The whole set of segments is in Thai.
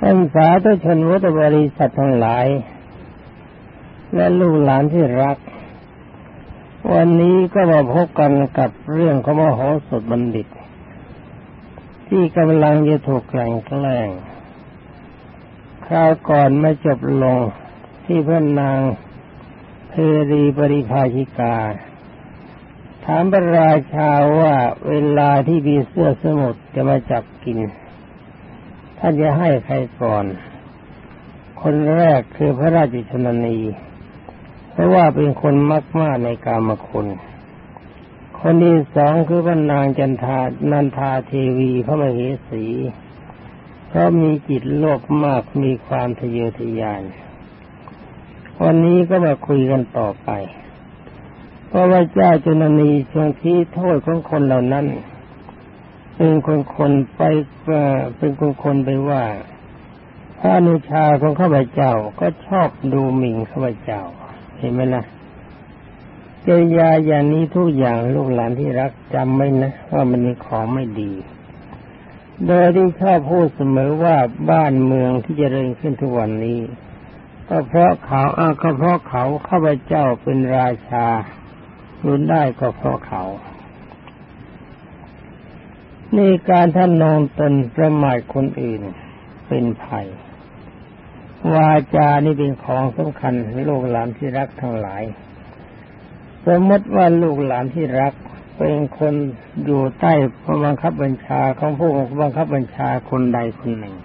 ท่านสาธุชนวุตบริษัททั้งหลาย และลูกหลานที่รัก วันนี้ก็มาพบกันกับเรื่องของมโหสถบัณฑิต ที่กำลังจะถูกแกล้งแกล้งคราวก่อนม่จบลงที่พระนางเพรีปริภาชิกา ถามพระราชาว่าเวลาที่มีเสื้อสมุทรจะมาจับกิน ท่านจะให้ใครก่อน คนแรกคือพระราชชนนี เพราะว่าเป็นคนมักมากในกามคุณ คนที่สองคือพระนางจันทานันทาเทวีพระมเหสี เพราะมีจิตโลภมากมีความทะเยอทะยาน วันนี้ก็มาคุยกันต่อไป เพราะว่าเจ้าจุนนีทรงที่โทษของคนเหล่านั้น เป็นคนคนไปเป็นคนคนไปว่า พระอนุชาของข้าพเจ้าก็ชอบดูหมิ่นข้าพเจ้า เห็นไหมล่ะเจยาอย่างนี้ทุกอย่างลูกหลานที่รักจำไว้นะว่ามันมีของไม่ดี โดยที่ชอบพูดเสมอว่าบ้านเมืองที่จเจริญขึ้นทุกวันนี้ ก็เพราะเขาอาก็เพราะเขาข้าพเจ้าเป็นราชารุนได้ก็เพราะเขา นี่การท่านนองตนประมาทคนอื่นเป็นภัย วาจานี่เป็นของสำคัญลูกหลานที่รักทั้งหลาย สมมติว่าลูกหลานที่รักเป็นคนอยู่ใต้ผู้บังคับบัญชาของผู้บังคับบัญชาคนใดคนหนึ่ง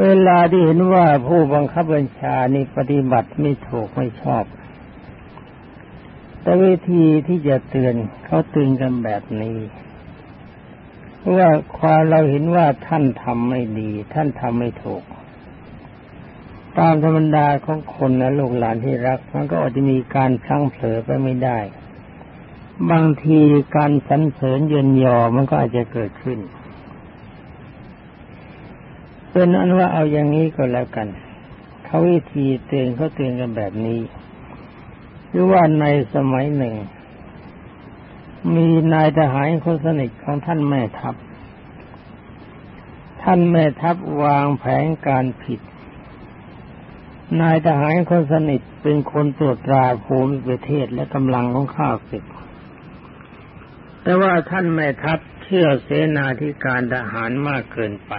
เวลาที่เห็นว่าผู้บังคับบัญชานี่ปฏิบัติไม่ถูกไม่ชอบ แต่วิธีที่จะเตือนเขาเตือนกันแบบนี้ ว่าความเราเห็นว่าท่านทำไม่ดี ท่านทำไม่ถูก ตามธรรมดาของคนนะลูกหลานที่รัก มันก็อาจจะมีการพลั้งเผลอไปไม่ได้ บางทีการสรรเสริญเยินยอมันก็อาจจะเกิดขึ้นเป็นอันว่าเอาอย่างนี้ก็แล้วกันเขาวิธีเตือนเขาเตือนกันแบบนี้หรือว่าในสมัยหนึ่ง มีนายทหารคนสนิทของท่านแม่ทัพ ท่านแม่ทัพวางแผนการผิด นายทหารคนสนิทเป็นคนตรวจตราภูมิประเทศและกำลังของข้าศึก แต่ว่าท่านแม่ทัพเชื่อเสนาธิการทหารมากเกินไป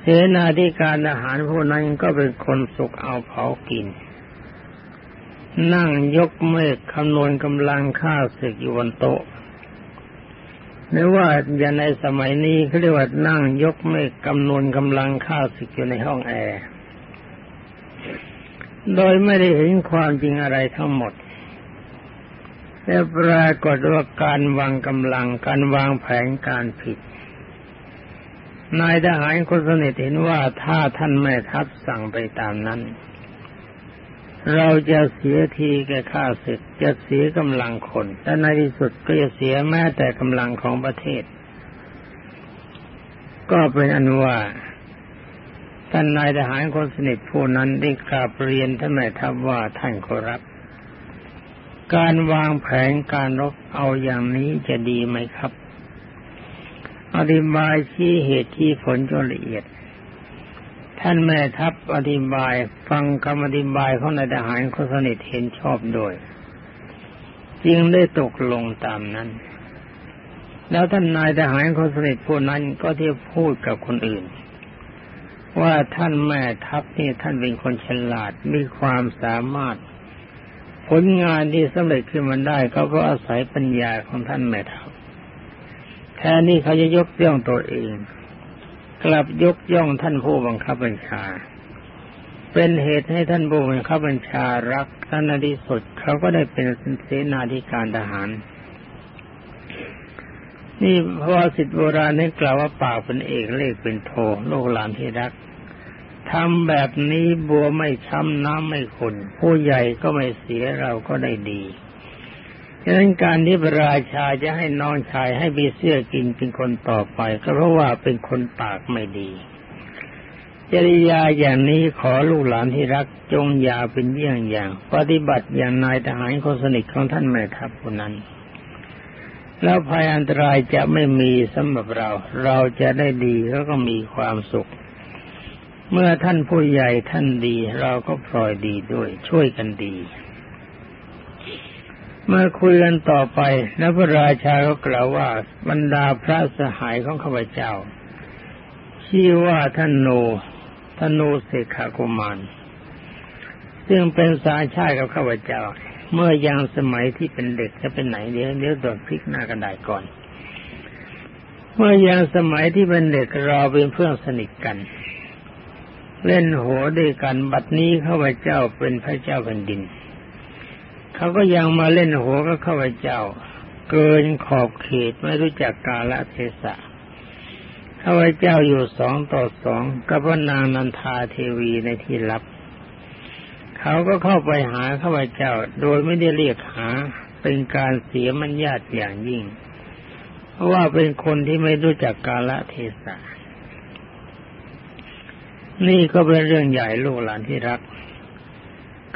เสนาธิการทหารผู้นั้นก็เป็นคนสุกเอาเผากิน นั่งยกเมฆคำนวณกำลังข้าศึกอยู่บนโต๊ะไม่ว่าอย่างในสมัยนี้เขาเรียกว่านั่งยกเมฆคำนวณกำลังข้าศึกอยู่ในห้องแอร์โดยไม่ได้เห็นความจริงอะไรทั้งหมดแต่ปรากฏว่าการวางกำลังการวางแผนการผิด นายทหารคนสนิทเห็นว่าถ้าท่านแม่ทัพสั่งไปตามนั้น เราจะเสียทีแก่ข้าศึก จะเสียกำลังคนและในที่สุดก็จะเสียแม้แต่กำลังของประเทศ ก็เป็นอันว่าท่านนายทหารคนสนิทผู้นั้นได้กราบเรียนท่านแม่ทัพว่าท่านขอรับ การวางแผนการรบเอาอย่างนี้จะดีไหมครับ อธิบายชี้เหตุที่ผลจนละเอียด ท่านแม่ทัพอธิบายฟังคำอธิบายของนายทหารคนสนิทเห็นชอบโดยจึงได้ตกลงตามนั้น แล้วท่านนายทหารคนสนิทผู้นั้นก็ที่พูดกับคนอื่น ว่าท่านแม่ทัพนี่ท่านเป็นคนฉลาดมีความสามารถ ผลงานที่สำเร็จขึ้นมาได้เพราะอาศัยปัญญาของท่านแม่ทัพแทนนี่เขาจะยกย่องตัวเอง กลับยกย่องท่านผู้บังคับบัญชา เป็นเหตุให้ท่านผู้บังคับบัญชารักท่านอดีสุดเขาก็ได้เป็นเสนาธิการทหาร นี่พระสิทธิโบราณให้กล่าวว่าปากเป็นเอกเลขเป็นโทลูกหลานที่รักทำแบบนี้บัวไม่ช้ำน้ำไม่ขุนผู้ใหญ่ก็ไม่เสียเราก็ได้ดี ฉะนั้นการที่พระราชาจะให้น้องชายให้มีเสื้อกินเป็นคนต่อไป ก็เพราะว่าเป็นคนปากไม่ดี จริยาอย่างนี้ขอลูกหลานที่รักจงอย่าเป็นเยี่ยงอย่าง ปฏิบัติอย่างนายทหารคนสนิทของท่านแม่ทัพคนนั้น แล้วภัยอันตรายจะไม่มีสำหรับเรา เราจะได้ดีแล้วก็มีความสุข เมื่อท่านผู้ใหญ่ท่านดี เราก็พลอยดีด้วยช่วยกันดี เมื่อคุยกันต่อไปแล้วพระราชาก็กล่าวว่าบรรดาพระสหายของข้าพเจ้า ชื่อว่าท่านโนท่านโนเสกากุมารซึ่งเป็นสาชาติกับข้าพเจ้า เมื่อยังสมัยที่เป็นเด็กจะเป็นไหนเดี๋ยวเดี๋ยวตรวจพลิกหน้ากันได้ก่อน เมื่อยังสมัยที่เป็นเด็กเราเป็นเพื่อนสนิทกัน เล่นโหด้วยกันบัดนี้ข้าพเจ้าเป็นพระเจ้าแผ่นดิน เขาก็ยังมาเล่นโหกับข้าพเจ้า เกินขอบเขตไม่รู้จักกาลเทศะข้าพเจ้าอยู่สองต่อสองกับพระนางนันทาเทวีในที่ลับ เขาก็เข้าไปหาข้าพเจ้าโดยไม่ได้เรียกหาเป็นการเสียมัญญาติอย่างยิ่ง เพราะว่าเป็นคนที่ไม่รู้จักกาลเทศะนี่ก็เป็นเรื่องใหญ่ลูกหลานที่รัก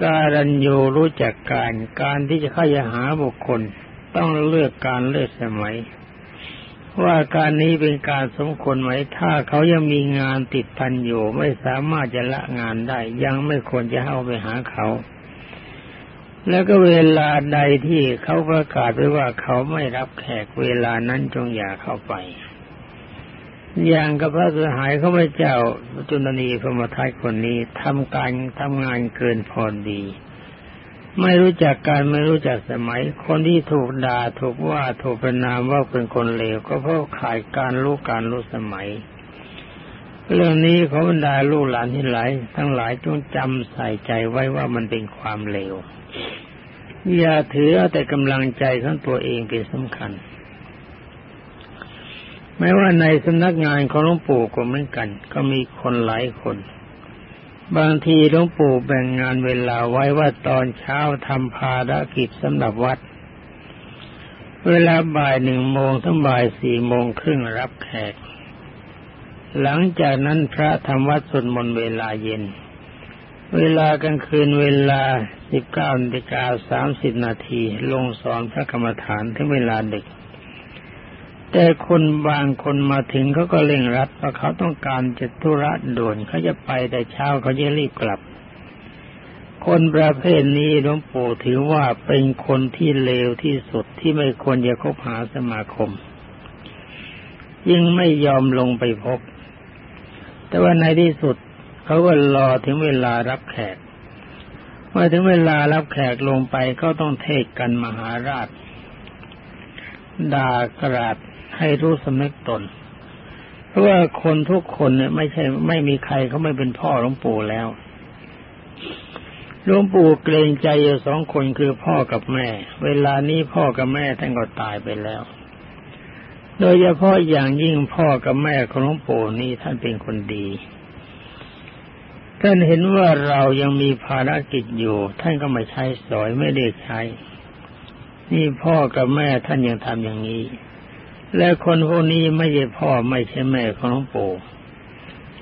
การัญโยรู้จักการการที่จะเข้าหาบุคคล ต้องเลือกการเลือกสมัย ว่าการนี้เป็นการสมควรไหม ถ้าเขายังมีงานติดพันอยู่ไม่สามารถจะละงานได้ ยังไม่ควรจะเข้าไปหาเขา แล้วก็เวลาใดที่เขาประกาศไว้ว่าเขาไม่รับแขกเวลานั้นจงอย่าเข้าไป อย่างกับพระสหายเขาพระเจ้าจุลนีพระมทัยคนนี้ทำการทำงานเกินพอดี ไม่รู้จักการไม่รู้จักสมัย คนที่ถูกด่าถูกว่าถูกประนามว่าเป็นคนเลวก็เพราะขาดการรู้การรู้สมัย เรื่องนี้เขอบรรดาลูกหลานที่หลายทั้งหลายจงจำใส่ใจไว้ว่ามันเป็นความเลวอย่าถือเอาแต่กำลังใจของตัวเองเป็นสำคัญ ไม่ว่าในสำนักงานของหลวงปู่ก็เหมือนกัน ก็มีคนหลายคน บางทีหลวงปู่แบ่งงานเวลาไว้ว่าตอนเช้าทำภารกิจสำหรับวัด เวลาบ่ายหนึ่งโมงถึงบ่ายสี่โมงครึ่งรับแขก หลังจากนั้นพระทำวัดสวดมนต์เวลาเย็น เวลากลางคืนเวลาสิบเก้านาฬิกาสามสิบนาทีลงสอนพระกรรมฐานถึงเวลาดึก แต่คนบางคนมาถึงเขาก็เร่งรัดว่าะเขาต้องการจะธุระด่วนเขาจะไปแต่เช้าเขาจะรีบกลับ คนประเภทนี้หลวงปู่ถือว่าเป็นคนที่เลวที่สุดที่ไม่ควรจะคบหาสมาคม ยิ่งไม่ยอมลงไปพบ แต่ว่าในที่สุดเขาก็รอถึงเวลารับแขกเมื่อถึงเวลารับแขกลงไปก็ต้องเทศกันมหาราชด่ากราด ให้รู้สำนึกตน เพราะว่าคนทุกคนเนี่ยไม่ใช่ ไม่มีใครเขาไม่เป็นพ่อหลวงปู่แล้วหลวงปู่เกรงใจอยู่สองคนคือพ่อกับแม่ เวลานี้พ่อกับแม่ท่านก็ตายไปแล้ว โดยเฉพาะอย่างยิ่งพ่อกับแม่ของหลวงปู่นี่ท่านเป็นคนดีท่านเห็นว่าเรายังมีภารกิจอยู่ ท่านก็ไม่ใช้สอยไม่ได้ใช้ นี่พ่อกับแม่ท่านยังทำอย่างนี้ และคนพวกนี้ไม่ใช่พ่อไม่ใช่แม่ของหลวงปู่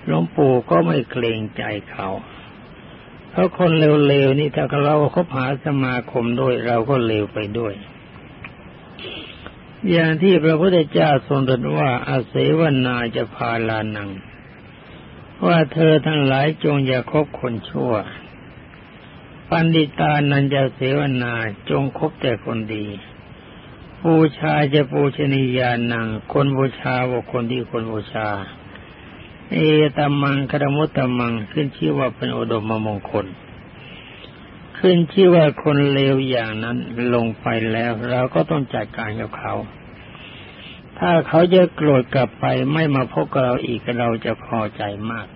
หลวงปู่ก็ไม่เกรงใจเขา เพราะคนเลวๆนี่ถ้าเราคบหาสมาคมด้วยเราก็เลวไปด้วย อย่างที่พระพุทธเจ้าทรงตรัสว่าอาเสวนาจะพาลานัง ว่าเธอทั้งหลายจงอย่าคบคนชั่ว ปันดิตานันจะเสวนาจงคบแต่คนดี บูชาจะปูชนียานัง คนบูชาว่าคนที่คนบูชา เอตมังคารมุตตมังขึ้นชื่อว่าเป็นอดมมงคล ขึ้นชื่อว่าคนเลวอย่างนั้นลงไปแล้ว เราก็ต้องจัดการกับเขา ถ้าเขาจะโกรธกลับไปไม่มาพบกับเราอีกเราจะพอใจมาก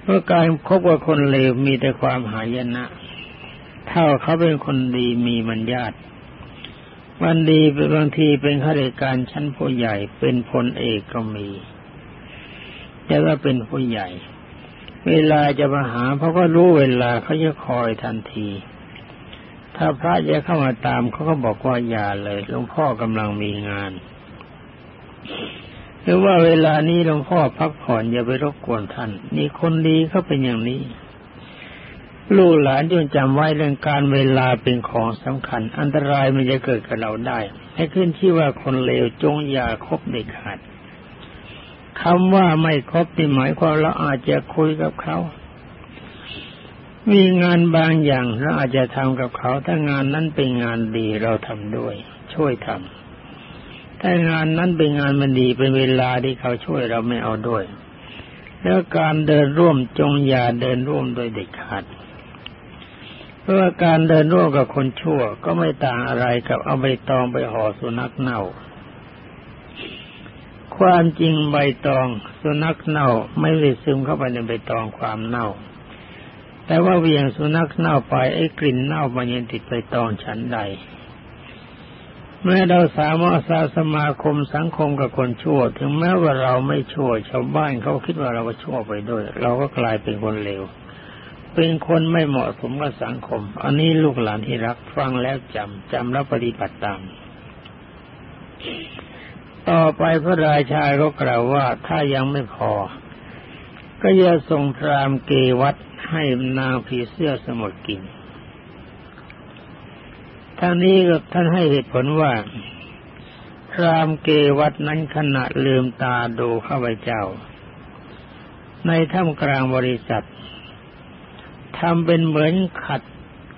เพราะการคบกับคนเลวมีแต่ความหายนะ ถ้าเขาเป็นคนดีมีมัญญาติ วันดีเป็นบางทีเป็นข้าราชการชั้นผู้ใหญ่ เป็นพลเอกก็มี แต่ว่าเป็นผู้ใหญ่ เวลาจะมาหาเขาก็รู้เวลาเขาจะคอยทันที ถ้าพระจะเข้ามาตามเขาก็บอกว่าอย่าเลยหลวงพ่อกำลังมีงานหรือว่าเวลานี้หลวงพ่อพักผ่อนอย่าไปรบกวนท่าน นี่คนดีเขาเป็นอย่างนี้ ลูกหลานจงจำไว้เรื่องการเวลาเป็นของสำคัญ อันตรายมันจะเกิดกับเราได้ ให้ขึ้นที่ว่าคนเลวจงอย่าคบเด็ดขาดคำว่าไม่คบนี่หมายความเราอาจจะคุยกับเขา มีงานบางอย่างเราอาจจะทำกับเขา ถ้างานนั้นเป็นงานดีเราทำด้วย ช่วยทำถ้างานนั้นเป็นงานมันดีเป็นเวลาที่เขาช่วยเราไม่เอาด้วย แล้วการเดินร่วมจงอย่าเดินร่วมโดยเด็ดขาด เพราะว่าการเดินร่วมกับคนชั่วก็ไม่ต่างอะไรกับเอาใบตองไปห่อสุนัขเน่า ความจริงใบตองสุนัขเน่าไม่ได้ซึมเข้าไปในใบตองความเน่า แต่ว่าเวียงสุนัขเน่าไปไอ้กลิ่นเน่ามันยังติดใบตองฉันใด เมื่อเราสามารถสาสมาคมสังคมกับคนชั่ว ถึงแม้ว่าเราไม่ชั่วชาวบ้านเขาคิดว่าเราชั่วไปด้วย เราก็กลายเป็นคนเลว เป็นคนไม่เหมาะสมกับสังคม อันนี้ลูกหลานที่รักฟังแล้วจำจำแล้วปฏิบัติตาม ต่อไปพระราชาก็กล่าวว่าถ้ายังไม่พอ ก็จะส่งพรามเกวัตให้นางผีเสื้อสมุดกินทั้งนี้ก็ท่านให้เหตุผลว่าพรามเกวัตนั้นขณะลืมตาดูข้าพเจ้า ในถ้ำกลางบริษัท ทำเป็นเหมือนขัด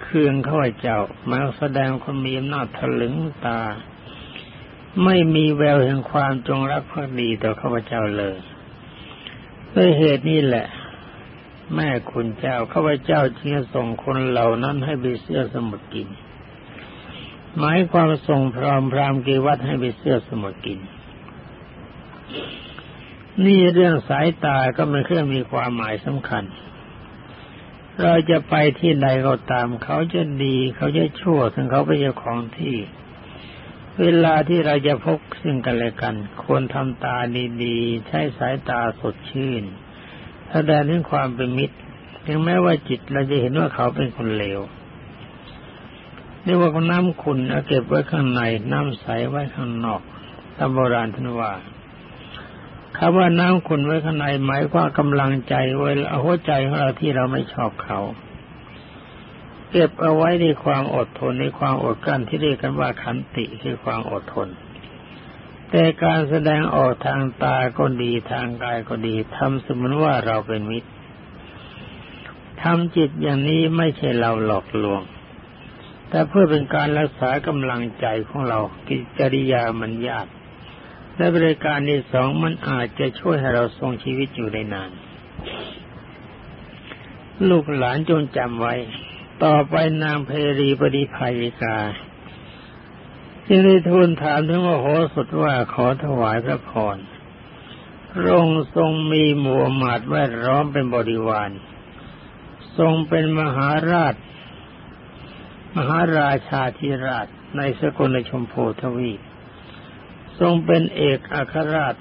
เคืองข้าพเจ้ามาแสดงคนมีอำนาจถลึงตา ไม่มีแววแห่งความจงรักภักดีต่อข้าพเจ้าเลยด้วยเหตุนี้แหละ แม่คุณเจ้าข้าพเจ้าจึงส่งคนเหล่านั้นให้ไปเสื้อสมุดกิน หมายความส่งพรามพรามกีวัดให้ไปเสื้อสมุดกิน นี่เรื่องสายตาก็ไม่เครื่องมีความหมายสำคัญ เราจะไปที่ใดก็ตาม เขาจะดีเขาจะชั่วถึงเขาเป็นเจ้าของที่ เวลาที่เราจะพบซึ่งกันและกัน ควรทำตาดีๆ ใช้สายตาสดชื่นแสดงถึงความเป็นมิตรถึงแม้ว่าจิตเราจะเห็นว่าเขาเป็นคนเลวเรียกว่าน้ำขุนเอาเก็บไว้ข้างในน้ำใสไว้ข้างนอกตามโบราณท่านว่า คำว่าน้ำขุนไว้ข้างในหมายว่ากำลังใจไว้เอาหัวใจของเราที่เราไม่ชอบเขา เก็บเอาไว้ในความอดทนในความอดกลั้นที่เรียกกันว่าขันติคือความอดทน แต่การแสดงออกทางตาก็ดีทางกายก็ดีทำสมมติว่าเราเป็นมิตรทำจิตอย่างนี้ไม่ใช่เราหลอกลวง แต่เพื่อเป็นการรักษากำลังใจของเรากิจริยามันยาก และบริการที่สองมันอาจจะช่วยให้เราทรงชีวิตอยู่ได้นาน ลูกหลานจงจำไว้ ต่อไปนางเพรีปฏิภายิกาจึงได้ทูลถามถึงว่าโหสดว่าขอถวายพระพรรงทรงมีหมู่หมาดแวดล้อมเป็นบริวาร ทรงเป็นมหาราช มหาราชาธิราชในสกลชมพูทวีป ทรงเป็นเอกอัครราช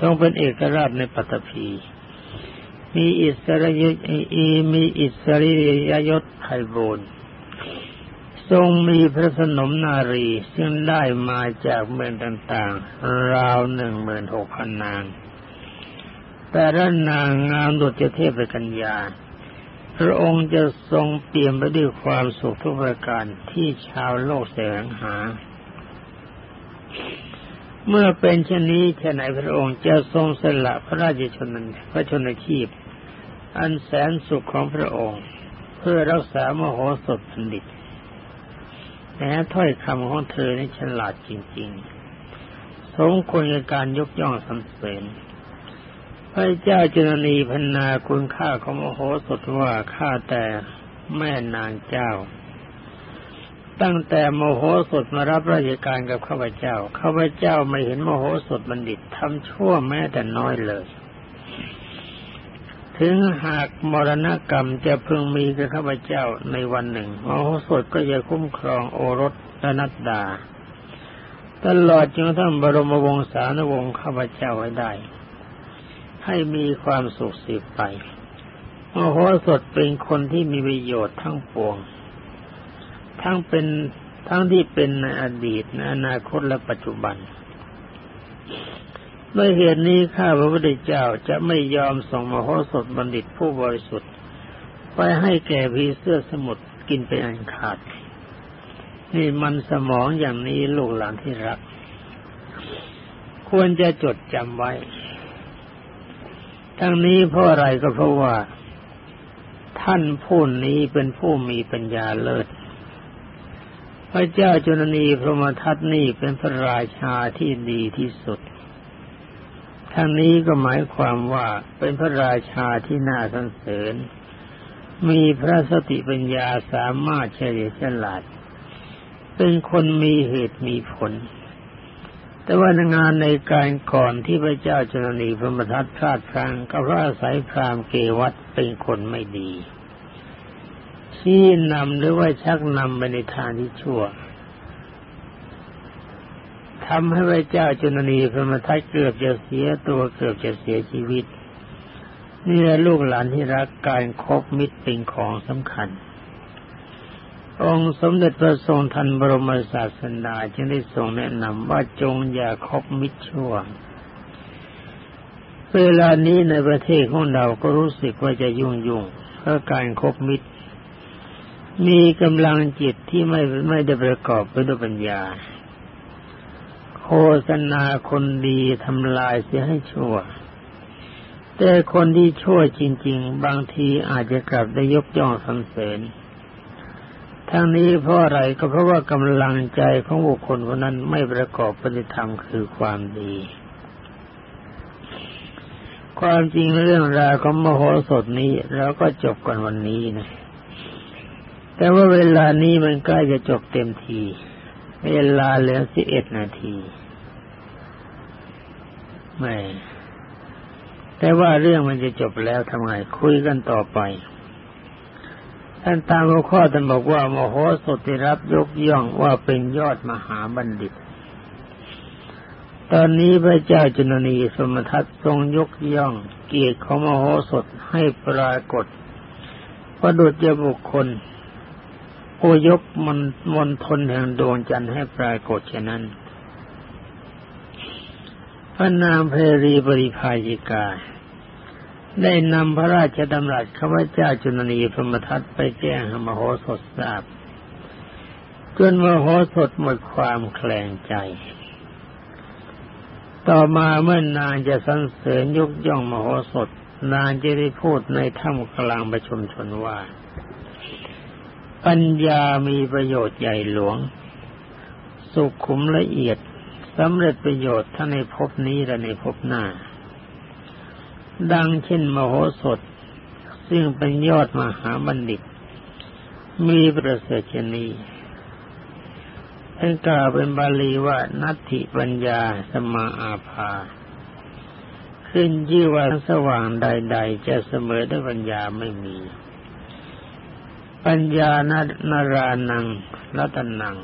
ทรงเป็นเอกราชในปัตภีมีอิสริยอีมีอิสริยยศไพบูรณ์ทรงมีพระสนมนารี ซึ่งได้มาจากเมืองต่างๆ ราวหนึ่งหมื่นหกพันนาง แต่ละนางงามดุจเทพกัญญา พระองค์จะทรงเปี่ยมไปด้วยความสุขทุกประการที่ชาวโลกแสวงหา เมื่อเป็นเช่นนี้แค่ไหนพระองค์จะทรงสละพระราชชนพระชนชีพ อันแสนสุขของพระองค์ เพื่อรักษามโหสถบัณฑิตแม้ถ้อยคำของเธอนี่ฉลาดจริง ๆ สมควรกับการยกย่องสรรเสริญพระเจ้าจุนนีพันนาคุณค่าของมโหสถว่าข้าแต่แม่นางเจ้า ตั้งแต่โมโหสดมารับราชการกับข้าพเจ้า ข้าพเจ้าไม่เห็นโมโหสดบัณฑิตทำชั่วแม้แต่น้อยเลย ถึงหากมรณกรรมจะพึงมีกับข้าพเจ้าในวันหนึ่งโมโหสดก็จะคุ้มครองโอรสและนัดดา ตลอดจนทั้งบรมวงศานุวงศ์ข้าพเจ้าไว้ได้ ให้มีความสุขสืบไปโมโหสดเป็นคนที่มีประโยชน์ทั้งปวง ทั้งเป็นทั้งที่เป็นในอดีตในอนาคตและปัจจุบันด้วยเหตุนี้ข้าพระพุทธเจ้าจะไม่ยอมส่งมโหสถบัณฑิตผู้บริสุทธิ์ ไปให้แก่ผีเสื้อสมุทรกินไปอันขาด นี่มันสมองอย่างนี้ลูกหลานที่รัก ควรจะจดจำไว้ ทั้งนี้เพราะอะไรก็เพราะว่า ท่านผู้นี้เป็นผู้มีปัญญาเลิศ พระเจ้าจุลนีพระมทัตนี่เป็นพระราชาที่ดีที่สุดทั้งนี้ก็หมายความว่าเป็นพระราชาที่น่าสรรเสริญ มีพระสติปัญญาสามารถเฉลียวฉลาด เป็นคนมีเหตุมีผล แต่ว่างานในการก่อนที่พระเจ้าจุนนีพระมทัตพลาดพลังก็เพราะอาศัยพรามเกวัตเป็นคนไม่ดี ชี้นำหรือว่าชักนำไปในทางที่ชั่วทำให้พระเจ้าจุนนีพระมทัตเกือบจะเสียตัวเกือบจะเสียชีวิตนี่แหละลูกหลานที่รักการครบมิตรเป็นของสำคัญ องค์สมเด็จพระทรงทันบรมศาสดาจึงได้ทรงแนะนำว่าจงอย่าคบมิตรชั่วเวลานี้ในประเทศของเราก็รู้สึกว่าจะยุ่งยุ่งเพราะการครบมิตร มีกำลังจิตที่ไม่ไม่ได้ประกอบไปด้วยปัญญา โฆษณาคนดีทำลายเสียให้ชั่ว แต่คนที่ชั่วจริง ๆ บางทีอาจจะกลับได้ยกย่องสรรเสริญทั้งนี้เพราะอะไรก็เพราะว่ากำลังใจของบุคคลคนนั้นไม่ประกอบปฏิธรรมคือความดี ความจริงเรื่องราวของมโหสถนี้เราก็จบกันวันนี้นะ แต่ว่าเวลานี้มันใกล้จะจบเต็มที เวลาเหลือสิบเอ็ดนาทีไม่ แต่ว่าเรื่องมันจะจบแล้วทำไงคุยกันต่อไป ท่านตามหัวข้อท่านบอกว่ามโหสถที่รับยกย่องว่าเป็นยอดมหาบัณฑิต ตอนนี้พระเจ้าจุนนีสมทัตทรงยกย่อง เกียรติของมโหสถให้ปรากฏประดุจบุคคล ผู้ยกมันมนทนแห่งดวงจันทร์ให้ปรากฏเช่นนั้น พระนางเพรีบริภายิกา ได้นำพระราชดำรัสข้าพเจ้าจุลนีพรมทัตไปแจ้งหมโหสถทราบจนมโหสถหมดความแคลงใจ ต่อมาเมื่อนางจะสรรเสริญยกย่องมโหสถ นางจะได้พูดในถ้ำกลางประชุมชนว่า ปัญญามีประโยชน์ใหญ่หลวง สุขุมละเอียดสำเร็จประโยชน์ทั้งในภพนี้และในภพหน้า ดังเช่นมโหสถ ซึ่งเป็นยอดมหาบัณฑิต มีประเสริฐชนีท่านกล่าวเป็นบาลีว่านัตถิปัญญาสมาอาภา ขึ้นยี่ว่าสว่างใด ๆ จะเสมอด้วยปัญญาไม่มี ปัญญานารานังรัตนัง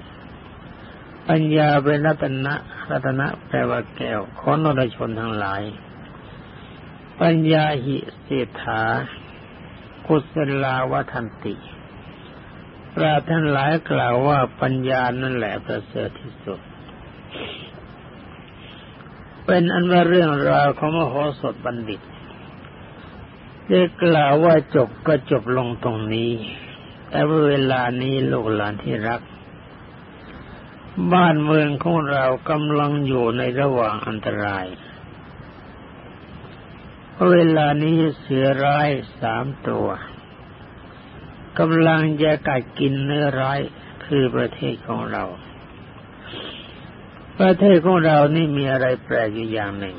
ปัญญาเป็นรัตนะรัตนะแปลว่าแก้วขอนรชนทั้งหลาย ปัญญาหิเศรษฐากุศลาวทันติปราท่านหลายกล่าวว่าปัญญานั่นแหละประเสริฐที่สุด เป็นอันว่าเรื่องราวของมโหสถบัณฑิตได้กล่าวว่าจบก็จบลงตรงนี้ แต่ว่าเวลานี้ลูกหลานที่รัก บ้านเมืองของเรากำลังอยู่ในระหว่างอันตราย เวลานี้เสือร้ายสามตัวกำลังจะกัดกินเนื้อร้ายคือประเทศของเรา ประเทศของเรานี่มีอะไรแปลกอยู่อย่างหนึ่ง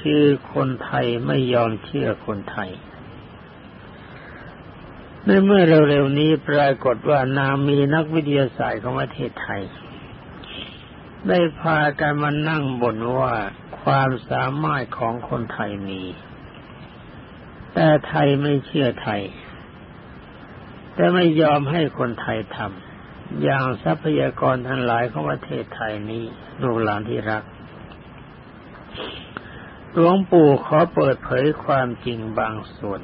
คือคนไทยไม่ยอมเชื่อคนไทย ในเมื่อเร็วๆนี้ปรากฏว่านามีนักวิทยาศาสตร์ของประเทศไทย ได้พากันมานั่งบ่นว่าความสามารถของคนไทยมี แต่ไทยไม่เชื่อไทย แต่ไม่ยอมให้คนไทยทำอย่างทรัพยากรทั้งหลายของประเทศไทยนี้ลูกหลานที่รักหลวงปู่ขอเปิดเผยความจริงบางส่วน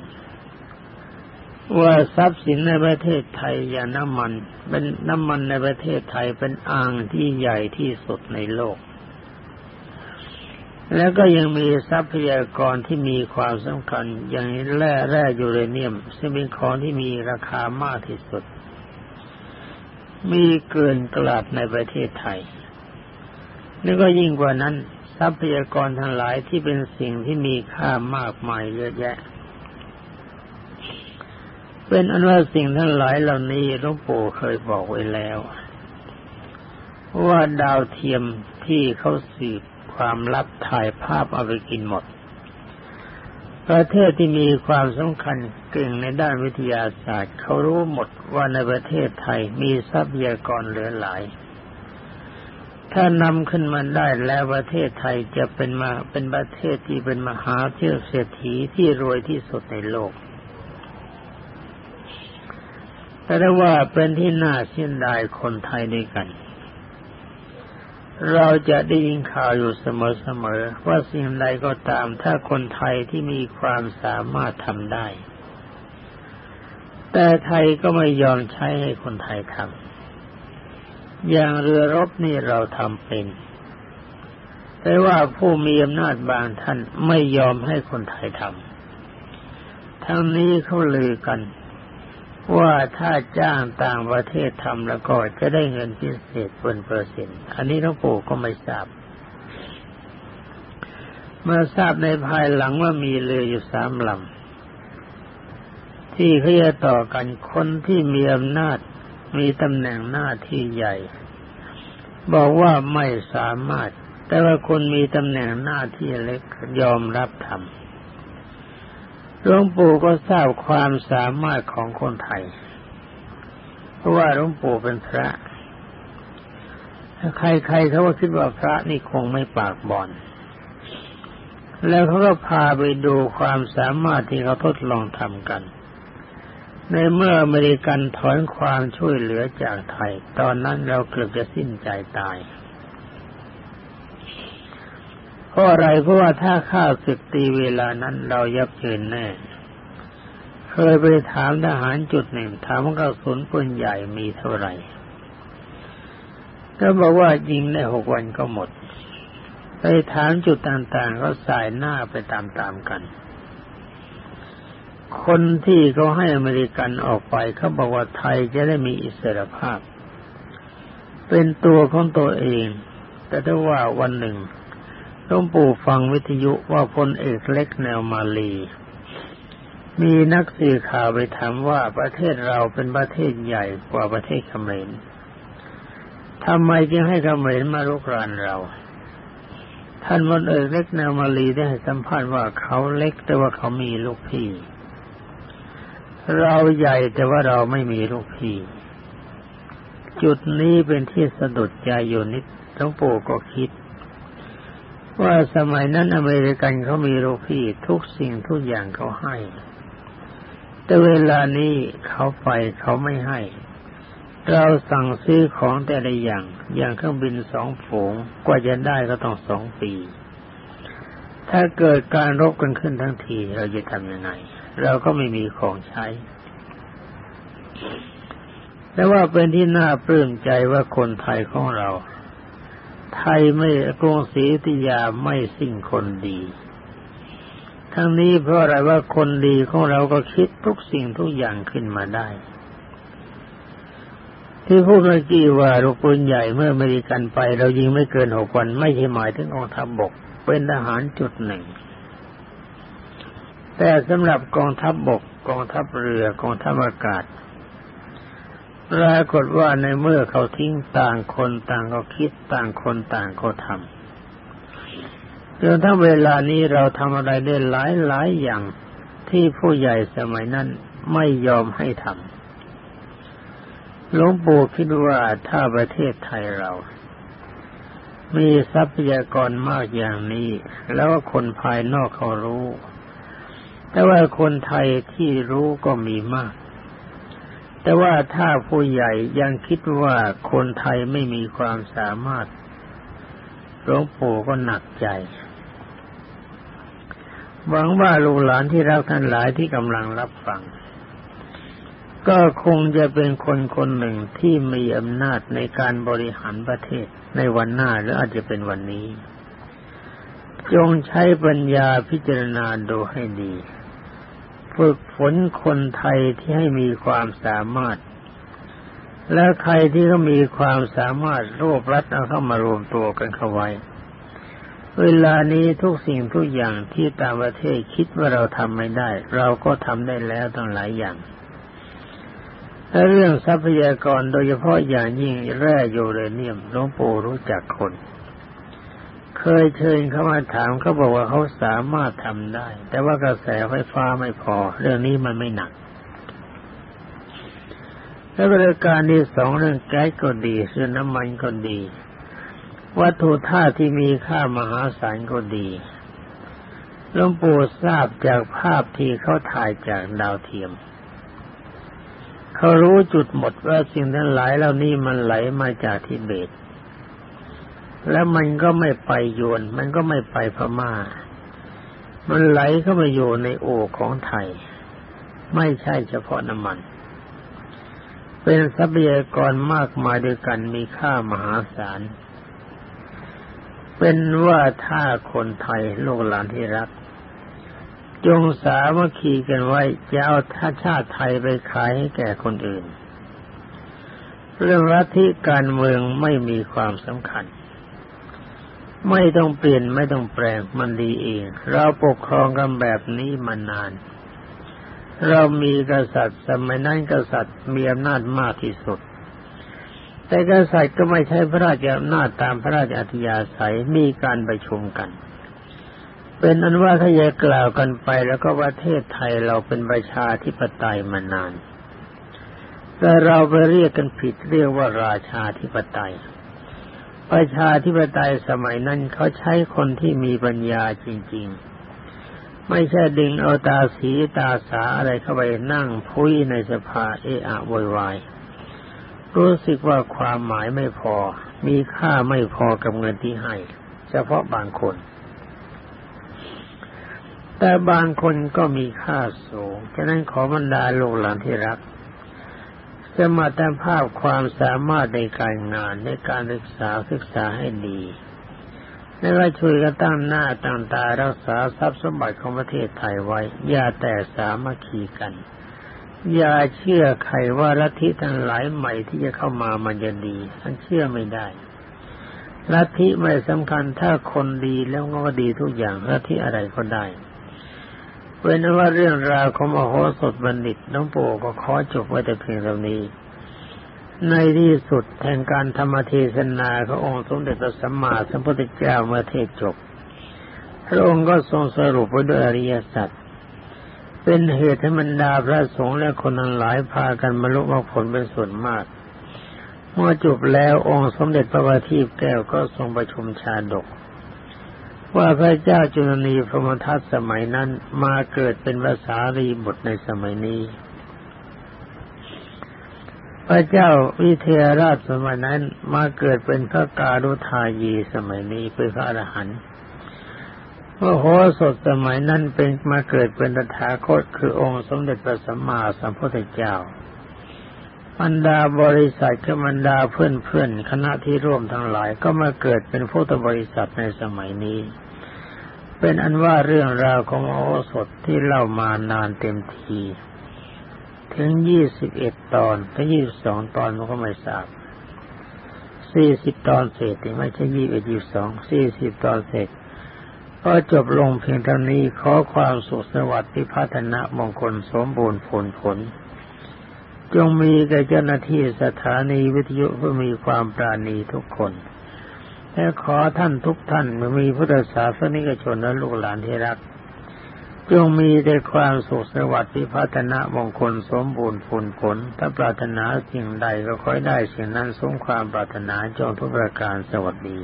ว่าทรัพย์สินในประเทศไทยอย่างน้ำมัน เป็นน้ำมันในประเทศไทยเป็นอ่างที่ใหญ่ที่สุดในโลก แล้วก็ยังมีทรัพยากรที่มีความสำคัญ อย่างแร่แร่ยูเรเนียม ซึ่งเป็นของที่มีราคามากที่สุด มีเกินกลาดในประเทศไทยแล้วก็ยิ่งกว่านั้น ทรัพยากรทั้งหลายที่เป็นสิ่งที่มีค่ามากมายเยอะแยะ เป็นอันว่าสิ่งทั้งหลายเหล่านี้หลวงปู่เคยบอกไว้แล้ว ว่าดาวเทียมที่เขาสืบความลับถ่ายภาพเอาไปกินหมด ประเทศที่มีความสำคัญเก่งในด้านวิทยาศาสตร์ เขารู้หมดว่าในประเทศไทยมีทรัพยากรเหลือหลาย ถ้านำขึ้นมาได้แล้วประเทศไทยจะเป็นมาเป็นประเทศที่เป็นมหาเชื่อเศรษฐีที่รวยที่สุดในโลก แต่ว่าเป็นที่น่าเสียดายคนไทยด้วยกัน เราจะได้ยินข่าวอยู่เสมอๆว่าสิ่งใดก็ตามถ้าคนไทยที่มีความสามารถทำได้ แต่ไทยก็ไม่ยอมใช้ให้คนไทยทำอย่างเรือรบนี่เราทำเป็น แต่ว่าผู้มีอำนาจบางท่านไม่ยอมให้คนไทยทำทั้งนี้เขาลือกัน ว่าถ้าจ้างต่างประเทศทำแล้วก็จะได้เงินพิเศษเป็นเปอร์เซ็นต์อันนี้หลวงปู่ก็ไม่ทราบ เมื่อทราบในภายหลังว่ามีเรืออยู่สามลำที่เขาจะต่อกันคนที่มีอำนาจมีตำแหน่งหน้าที่ใหญ่ บอกว่าไม่สามารถ แต่ว่าคนมีตำแหน่งหน้าที่เล็กยอมรับทำ หลวงปู่ก็ทราบความสามารถของคนไทย เพราะว่าหลวงปู่เป็นพระ ใครๆเขาก็คิดว่าพระนี่คงไม่ปากบอนแล้วเขาก็พาไปดูความสามารถที่เขาทดลองทำกัน ในเมื่ออเมริกันถอนความช่วยเหลือจากไทย ตอนนั้นเราเกือบจะสิ้นใจตาย พราะอะไรเพราะว่าถ้าข้าศึกตีเวลานั้นเรายับเยินแน่ เคยไปถามทหารจุดหนึ่ง ถามว่ากระสุนปืนใหญ่มีเท่าไหร่ ก็บอกว่ายิงได้หกวันก็หมด ไปถามจุดต่างๆ ก็สายหน้าไปตามๆกัน คนที่เขาให้อเมริกันออกไปเขาบอกว่าไทยจะได้มีอิสรภาพ เป็นตัวของตัวเอง แต่ถ้าว่าวันหนึ่ง หลวงปู่ฟังวิทยุว่าพลเอกเล็กแนวมาลี มีนักสื่อข่าวไปถามว่าประเทศเราเป็นประเทศใหญ่กว่าประเทศเขมรทำไมจึงให้เขมรมาลุกรานเรา ท่านพลเอกเล็กแนวมาลีได้สัมภาษณ์ว่าเขาเล็กแต่ว่าเขามีลูกพี่ เราใหญ่แต่ว่าเราไม่มีลูกพี่ จุดนี้เป็นที่สะดุดใจอยู่นิดหลวงปู่ก็คิด ว่าสมัยนั้นอเมริกันเขามีโลพี่ทุกสิ่งทุกอย่างเขาให้ แต่เวลานี้เขาไปเขาไม่ให้ เราสั่งซื้อของแต่ละอย่าง อย่างเครื่องบินสองฝูงกว่าจะได้ก็ต้องสองปี ถ้าเกิดการรบกันขึ้นทั้งทีเราจะทำยังไง เราก็ไม่มีของใช้แต่ว่าเป็นที่น่าปลื้มใจว่าคนไทยของเรา ไทยไม่กรุงศรีอยุธยาไม่สิ้นคนดี ทั้งนี้เพราะอะไรว่าคนดีของเราก็คิดทุกสิ่งทุกอย่างขึ้นมาได้ ที่พูดเมื่อกี้ว่าลูกปืนใหญ่เมื่ออเมริกันไป เรายิงไม่เกินหกวันไม่ใช่หมายถึงกองทัพบบก เป็นทหารจุดหนึ่ง แต่สำหรับกองทัพบบก กองทัพเรือกองทัพอากาศ ปรากฏว่าในเมื่อเขาทิ้งต่างคนต่างก็คิดต่างคนต่างก็ทำจนถ้าเวลานี้เราทำอะไรได้หลายหลายอย่างที่ผู้ใหญ่สมัยนั้นไม่ยอมให้ทำหลวงปู่คิดว่าถ้าประเทศไทยเรา มีทรัพยากรมากอย่างนี้ แล้วคนภายนอกเขารู้ แต่ว่าคนไทยที่รู้ก็มีมาก แต่ว่าถ้าผู้ใหญ่ยังคิดว่าคนไทยไม่มีความสามารถหลวงปู่ก็หนักใจหวังว่าลูกหลานที่รักท่านหลายที่กำลังรับฟัง ก็คงจะเป็นคนคนหนึ่งที่มีอำนาจในการบริหารประเทศในวันหน้าหรืออาจจะเป็นวันนี้ จงใช้ปัญญาพิจารณาดูให้ดี ฝึกฝนคนไทยที่ให้มีความสามารถ และใครที่เขามีความสามารถรวบรัดเอาเข้ามารวมตัวกันเข้าไว้ เวลานี้ทุกสิ่งทุกอย่างที่ต่างประเทศคิดว่าเราทำไม่ได้ เราก็ทำได้แล้วตั้งหลายอย่างและเรื่องทรัพยากรโดยเฉพาะอย่างยิ่งแร่ยูเรเนียมหลวงปู่รู้จักคน เคยเชิญเขามาถามเขาบอกว่าเขาสามารถทำได้ แต่ว่ากระแสไฟฟ้าไม่พอ เรื่องนี้มันไม่หนัก แล้วบริการที่สองเรื่องแก๊สก็ดีเรื่องน้ำมันก็ดี วัตถุธาตุที่มีค่ามหาศาลก็ดีหลวงปู่ทราบจากภาพที่เขาถ่ายจากดาวเทียม เขารู้จุดหมดว่าสิ่งทั้งหลายเหล่านี้มันไหลมาจากทิเบต แล้วมันก็ไม่ไปโยน มันก็ไม่ไปพมา่า มันไหลเข้ามาอยู่ในโอของไทย ไม่ใช่เฉพาะน้ำมัน เป็นทรัพยากรมากมายด้วยกันมีค่ามหาศาล เป็นว่าถ้าคนไทยโลกหลานที่รัก จงสามัคคีกันไว้จะเอาท่าชาติไทยไปขายให้แก่คนอื่น เรื่องรัฐที่การเมืองไม่มีความสำคัญ ไม่ต้องเปลี่ยนไม่ต้องแปลงมันดีเอง เราปกครองกันแบบนี้มานาน เรามีกษัตริย์สมัยนั้นกษัตริย์มีอำนาจมากที่สุด แต่กษัตริย์ก็ไม่ใช่พระราชอำนาจตามพระราชอัธยาศัยมีการประชุมกัน เป็นอันว่าถ้าจะกล่าวกันไปแล้วก็ประเทศไทยเราเป็นประชาธิปไตยมานาน แต่เราไปเรียกกันผิดเรียกว่าราชาธิปไตย ประชาธิปไตยสมัยนั้นเขาใช้คนที่มีปัญญาจริง ๆ ไม่ใช่ดึงเอาตาสีตาสาอะไรเข้าไปนั่งพุ้ยในสภาเอะอะวยวายรู้สึกว่าความหมายไม่พอ มีค่าไม่พอกับเงินที่ให้ เฉพาะบางคน แต่บางคนก็มีค่าสูง ฉะนั้นขอบรรดาลูกหลานที่รัก จะมาแต่ภาพความสามารถในการงานในการศึกษาศึกษาให้ดีและว่าช่วยกันตั้งหน้าตั้งตารักษาทรัพย์สมบัติของประเทศไทยไว้ อย่าแต่สามัคคีกัน อย่าเชื่อใครว่าลัทธิทั้งหลายใหม่ที่จะเข้ามามันจะดีท่านเชื่อไม่ได้ลัทธิไม่สำคัญถ้าคนดีแล้วก็ดีทุกอย่างลัทธิอะไรก็ได้ เป็นว่าเรื่องราวของมโหสถบัณฑิตน้องปู่ก็ขอจบไว้แต่เพียงเท่านี้ ในที่สุดแห่งการธรรมเทศนาขององค์สมเด็จพระสัมมาสัมพุทธเจ้าเมื่อเทศจบ พระองค์ก็ทรงสรุปไว้ด้วยอริยสัจเป็นเหตุให้บรรดาพระสงฆ์และคนทั้งหลายพากันบรรลุมรรคผลเป็นส่วนมาก เมื่อจบแล้วองค์สมเด็จพระบาทีแก้วก็ทรงประชุมชาดก ว่าพระเจ้าจุลนีพรหมทัตสมัยนั้นมาเกิดเป็นภาษารีบุตรในสมัยนี้ พระเจ้าวิเทหราชสมัยนั้นมาเกิดเป็นพระการุทายีสมัยนี้เป็นพระอรหันต์พระโหสถสมัยนั้นเป็นมาเกิดเป็นตถาคตคือองค์สมเด็จพระสัมมาสัมพุทธเจ้า บรรดาบริษัทกับบรรดาเพื่อนๆคณะที่ร่วมทั้งหลายก็มาเกิดเป็นพุทธบริษัทในสมัยนี้ เป็นอันว่าเรื่องราวของโอสถที่เล่ามานานเต็มที ถึงยี่สิบเอ็ดตอนถึงยี่สิบสองตอนมันก็ไม่ทราบสี่สิบตอนเสร็จไม่ใช่ยี่สิบเอ็ดยี่สิบสองสี่สิบตอนเสร็จก็จบลงเพียงเท่านี้ขอความสุขสวัสดิ์พิพัฒนะมงคลสมบูรณ์ผลผล จงมีแก่เจ้าหน้าที่สถานีวิทยุเพื่อมีความปราณีทุกคนและขอท่านทุกท่านมีพุทธศาสนิกชนและลูกหลานที่รัก จงมีแต่ความสุขสวัสดิ์พิพัฒนามงคลสมบูรณ์ผลผล ถ้าปรารถนาสิ่งใดก็ค่อยได้สิ่งนั้นสมความปรารถนาจงทุกประการสวัสดี